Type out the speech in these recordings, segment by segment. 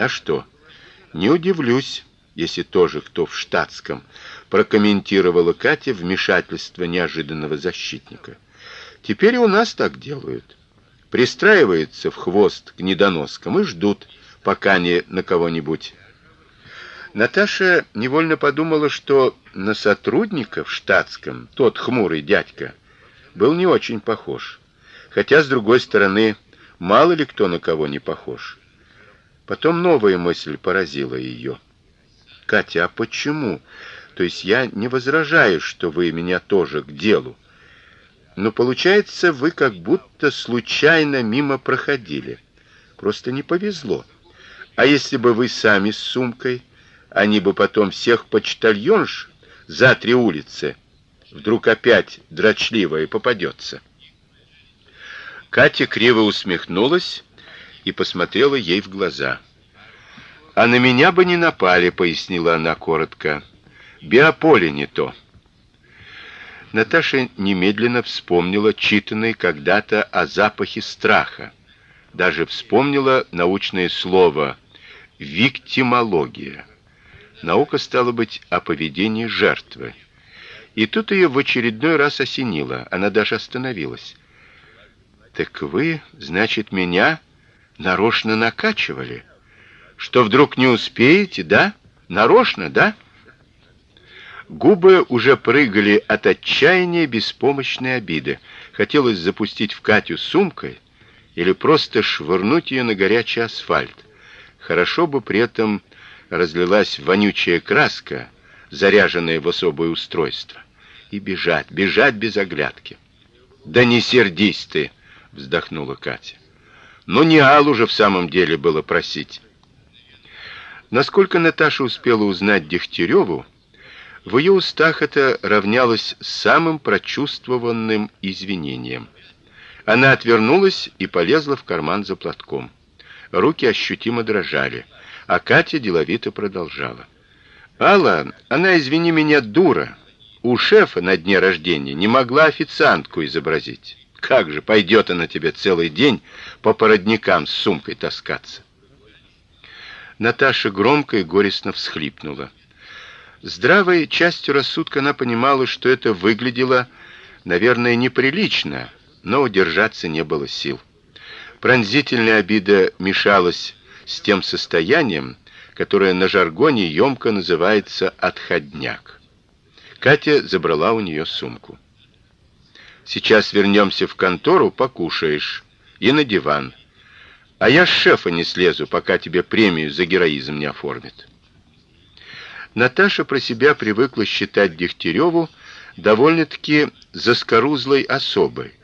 А что? Не удивлюсь, если тоже кто в штатском, прокомментировала Катя вмешательство неожиданного защитника. Теперь и у нас так делают. Пристраиваются в хвост к недоноскам и ждут, пока не на кого-нибудь. Наташа невольно подумала, что на сотрудника в штатском тот хмурый дядька был не очень похож. Хотя с другой стороны, мало ли кто на кого не похож. Потом новая мысль поразила ее. Катя, а почему? То есть я не возражаю, что вы меня тоже к делу. Но получается, вы как будто случайно мимо проходили. Просто не повезло. А если бы вы сами с сумкой, они бы потом всех почтальонш за три улицы вдруг опять дрочливая попадется. Катя криво усмехнулась и посмотрела ей в глаза. А на меня бы не напали, пояснила она коротко. Биополе не то. Наташа немедленно вспомнила читанное когда-то о запахе страха. Даже вспомнила научное слово виктимология. Наука стала быть о поведении жертвы. И тут ее в очередной раз осенило. Она даже остановилась. Так вы, значит, меня нарочно накачивали, что вдруг не успеете, да? Нарочно, да? Губы уже прыгали от отчаяния беспомощной обиды. Хотелось запустить в Катю сумкой или просто швырнуть ее на горячий асфальт. Хорошо бы при этом разлилась вонючая краска, заряженная в особое устройство, и бежать, бежать без оглядки. Да не сердись ты, вздохнула Катя. Но не Аллу же в самом деле было просить. Насколько Наташа успела узнать Дегтяреву, в ее устах это равнялось самым прочувствованным извинением. Она отвернулась и полезла в карман за платком. Руки ощутимо дрожали, а Катя деловито продолжала: "Алла, она, извини меня, дура. У шефа на дне рождения не могла официантку изобразить. Как же пойдет она тебе целый день по породникам с сумкой таскаться?" Наташа громко и горестно всхлипнула. Здравой частью рассудка она понимала, что это выглядело, наверное, неприлично, но удержаться не было сил. Пронзительная обида мешалась с тем состоянием, которое на жаргоне ёмко называется отходняк. Катя забрала у нее сумку. Сейчас вернемся в контору, покушаешь и на диван. А я с шефа не слезу, пока тебе премию за героизм не оформят. Наташа про себя привыкла считать Дегтяреву довольно-таки заскорузлой особой,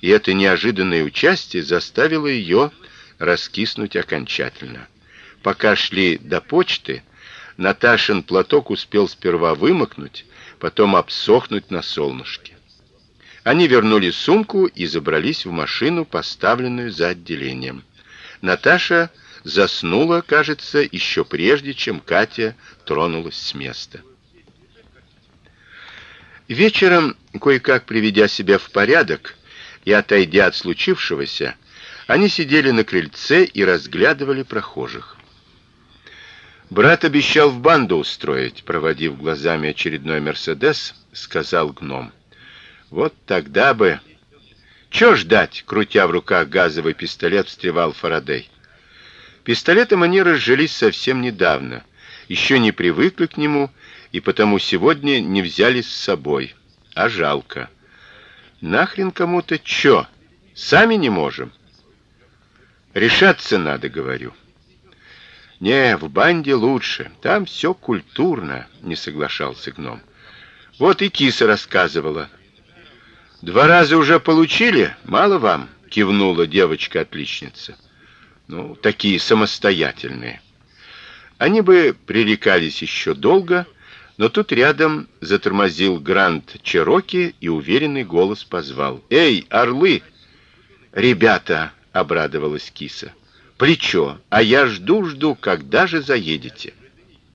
и это неожиданное участие заставило ее раскиснуть окончательно. Пока шли до почты, Наташин платок успел сперва вымокнуть, потом обсохнуть на солнышке. Они вернули сумку и забрались в машину, поставленную за отделением. Наташа заснула, кажется, еще прежде, чем Катя тронулась с места. Вечером, кое-как приведя себя в порядок и отойдя от случившегося, они сидели на крыльце и разглядывали прохожих. Брат обещал в банду устроить, проводив глазами очередной Мерседес, сказал гном. Вот тогда бы Чё ждать, крутя в руках газовый пистолет, встревал Фарадей. Пистолетом они разжились совсем недавно, еще не привыкли к нему и потому сегодня не взяли с собой. А жалко. Нахрен кому-то чё? Сами не можем. Решаться надо, говорю. Не, в банде лучше. Там все культурно, не соглашался гном. Вот и киса рассказывала. Два раза уже получили, мало вам, кивнула девочка-отличница. Ну, такие самостоятельные. Они бы пререкались еще долго, но тут рядом затормозил Гранд Чероки и уверенный голос позвал: "Эй, орлы!" "Ребята!" обрадовалась киса. "Плечо, а я жду, жду, когда же заедете?"